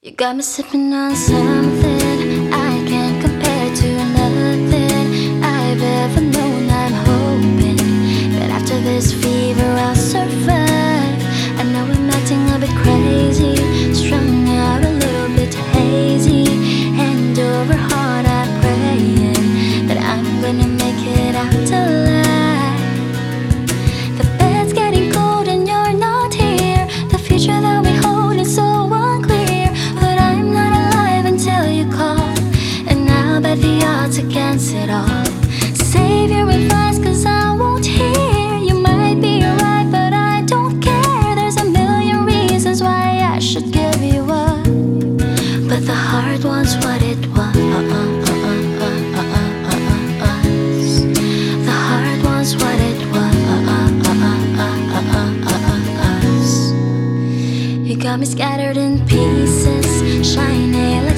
You got me sipping on something. is what it was. The heart was what it was. You got me scattered in pieces, shiny like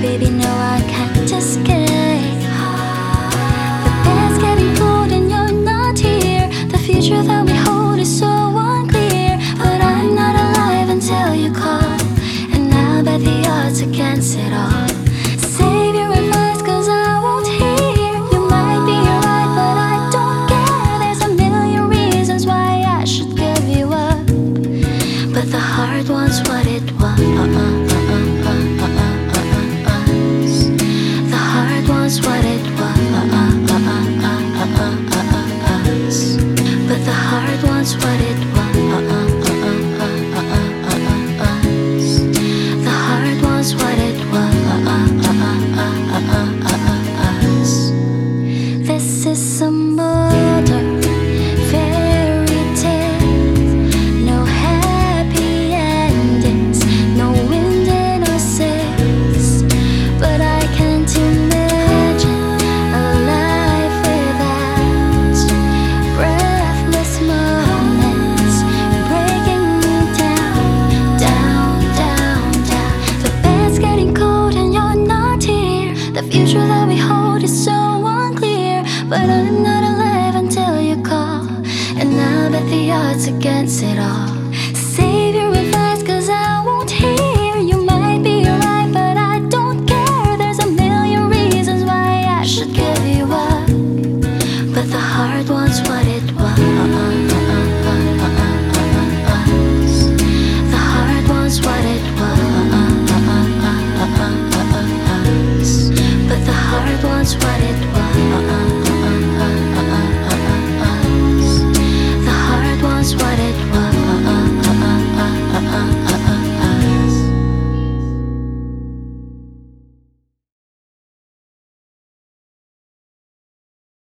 baby, now. I'll the odds against it all. Save your